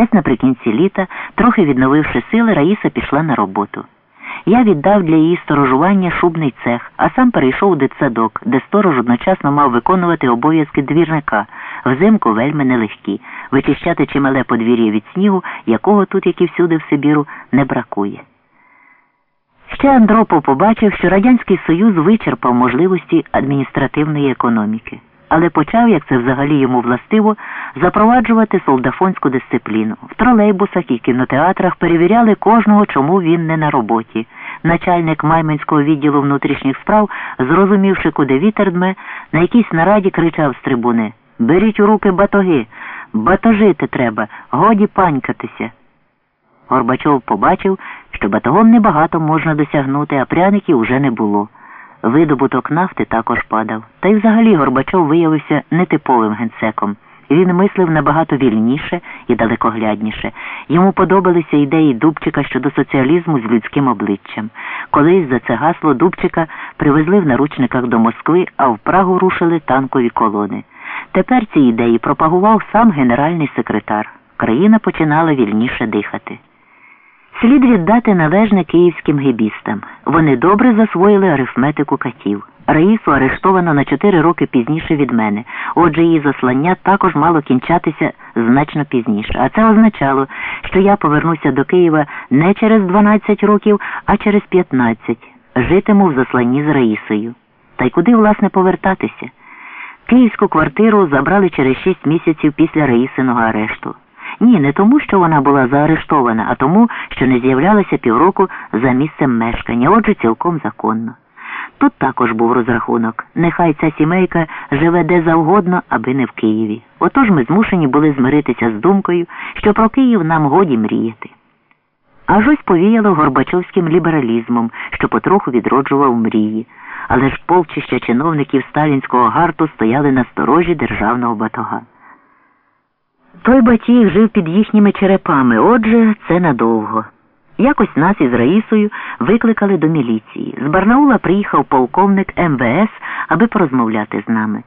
Десь наприкінці літа, трохи відновивши сили, Раїса пішла на роботу. Я віддав для її сторожування шубний цех, а сам перейшов у дитсадок, де сторож одночасно мав виконувати обов'язки двірника, взимку вельми нелегкі, вичищати чимале подвір'я від снігу, якого тут, як і всюди в Сибіру, не бракує. Ще Андропов побачив, що Радянський Союз вичерпав можливості адміністративної економіки, але почав, як це взагалі йому властиво, запроваджувати солдафонську дисципліну. В тролейбусах і кінотеатрах перевіряли кожного, чому він не на роботі. Начальник Майманського відділу внутрішніх справ, зрозумівши, куди вітер дме, на якійсь нараді кричав з трибуни Беріть у руки батоги, батожити треба, годі панькатися. Горбачов побачив, що батогом небагато можна досягнути, а пряників уже не було. Видобуток нафти також падав. Та й взагалі Горбачов виявився нетиповим генсеком. Він мислив набагато вільніше і далекоглядніше. Йому подобалися ідеї Дубчика щодо соціалізму з людським обличчям. Колись за це гасло Дубчика привезли в наручниках до Москви, а в Прагу рушили танкові колони. Тепер ці ідеї пропагував сам генеральний секретар. Країна починала вільніше дихати. Слід віддати належне київським гебістам. Вони добре засвоїли арифметику катів. Раїсу арештовано на чотири роки пізніше від мене. Отже, її заслання також мало кінчатися значно пізніше. А це означало, що я повернуся до Києва не через 12 років, а через 15. Житиму в засланні з Раїсою. Та й куди, власне, повертатися? Київську квартиру забрали через 6 місяців після Раїсиного арешту. Ні, не тому, що вона була заарештована, а тому, що не з'являлася півроку за місцем мешкання, отже, цілком законно. Тут також був розрахунок. Нехай ця сімейка живе де завгодно, аби не в Києві. Отож ми змушені були змиритися з думкою, що про Київ нам годі мріяти. Аж ось повіяло Горбачовським лібералізмом, що потроху відроджував мрії. Але ж полчища чиновників сталінського гарту стояли на сторожі державного батога. Той батіг жив під їхніми черепами, отже, це надовго. Якось нас із Раїсою викликали до міліції. З Барнаула приїхав полковник МВС, аби порозмовляти з нами.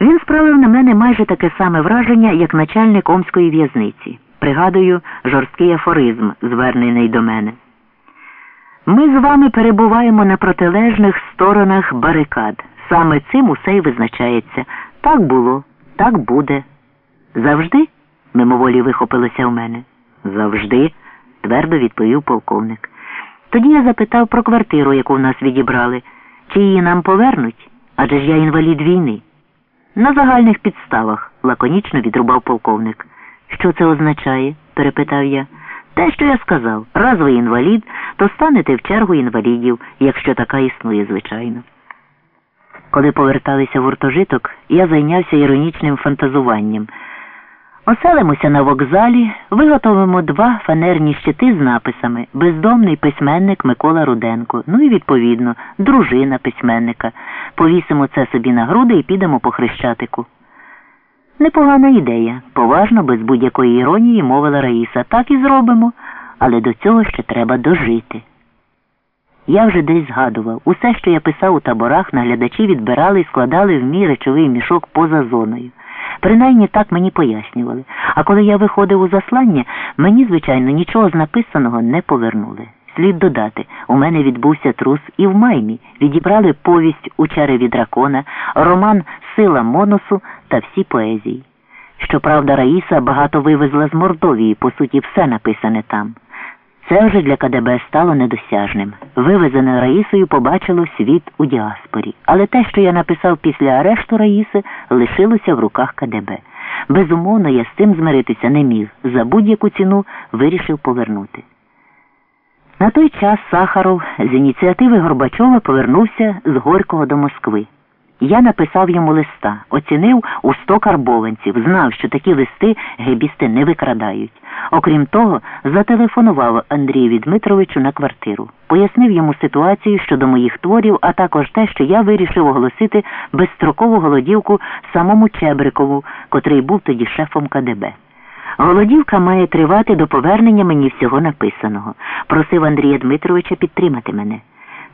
Він справив на мене майже таке саме враження, як начальник Омської в'язниці. Пригадую, жорсткий афоризм, звернений до мене. Ми з вами перебуваємо на протилежних сторонах барикад. Саме цим усе й визначається. Так було, так буде. Завжди? мимоволі вихопилося в мене. Завжди, твердо відповів полковник. Тоді я запитав про квартиру, яку в нас відібрали, чи її нам повернуть, адже ж я інвалід війни. На загальних підставах, лаконічно відрубав полковник. Що це означає? перепитав я. Те, що я сказав, раз ви інвалід, то станете в чергу інвалідів, якщо така існує, звичайно. Коли поверталися в гуртожиток, я зайнявся іронічним фантазуванням. Оселимося на вокзалі, виготовимо два фанерні щити з написами Бездомний письменник Микола Руденко, ну і, відповідно, дружина письменника. Повісимо це собі на груди і підемо по хрещатику. Непогана ідея, поважно, без будь-якої іронії, мовила Раїса. Так і зробимо, але до цього ще треба дожити. Я вже десь згадував, усе, що я писав у таборах, наглядачі відбирали і складали в мій речовий мішок поза зоною. Принаймні так мені пояснювали. А коли я виходив у заслання, мені, звичайно, нічого з написаного не повернули. Слід додати, у мене відбувся трус і в маймі. Відібрали повість у череві дракона, роман Сила Моносу та всі поезії. Щоправда, Раїса багато вивезла з Мордовії, по суті, все написане там. Це вже для КДБ стало недосяжним. Вивезене Раїсою побачило світ у діаспорі. Але те, що я написав після арешту Раїси, лишилося в руках КДБ. Безумовно, я з цим змиритися не міг. За будь-яку ціну вирішив повернути. На той час Сахаров з ініціативи Горбачова повернувся з Горького до Москви. Я написав йому листа, оцінив у сто карбованців, знав, що такі листи гебісти не викрадають. Окрім того, зателефонував Андрієві Дмитровичу на квартиру, пояснив йому ситуацію щодо моїх творів, а також те, що я вирішив оголосити безстрокову голодівку самому Чебрикову, котрий був тоді шефом КДБ. Голодівка має тривати до повернення мені всього написаного. Просив Андрія Дмитровича підтримати мене.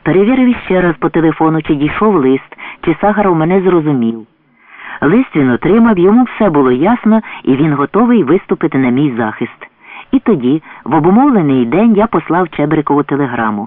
Перевірив іще раз по телефону, чи дійшов лист, чи Сахаров мене зрозумів. Лист він отримав, йому все було ясно, і він готовий виступити на мій захист. І тоді, в обумовлений день, я послав Чебрикову телеграму.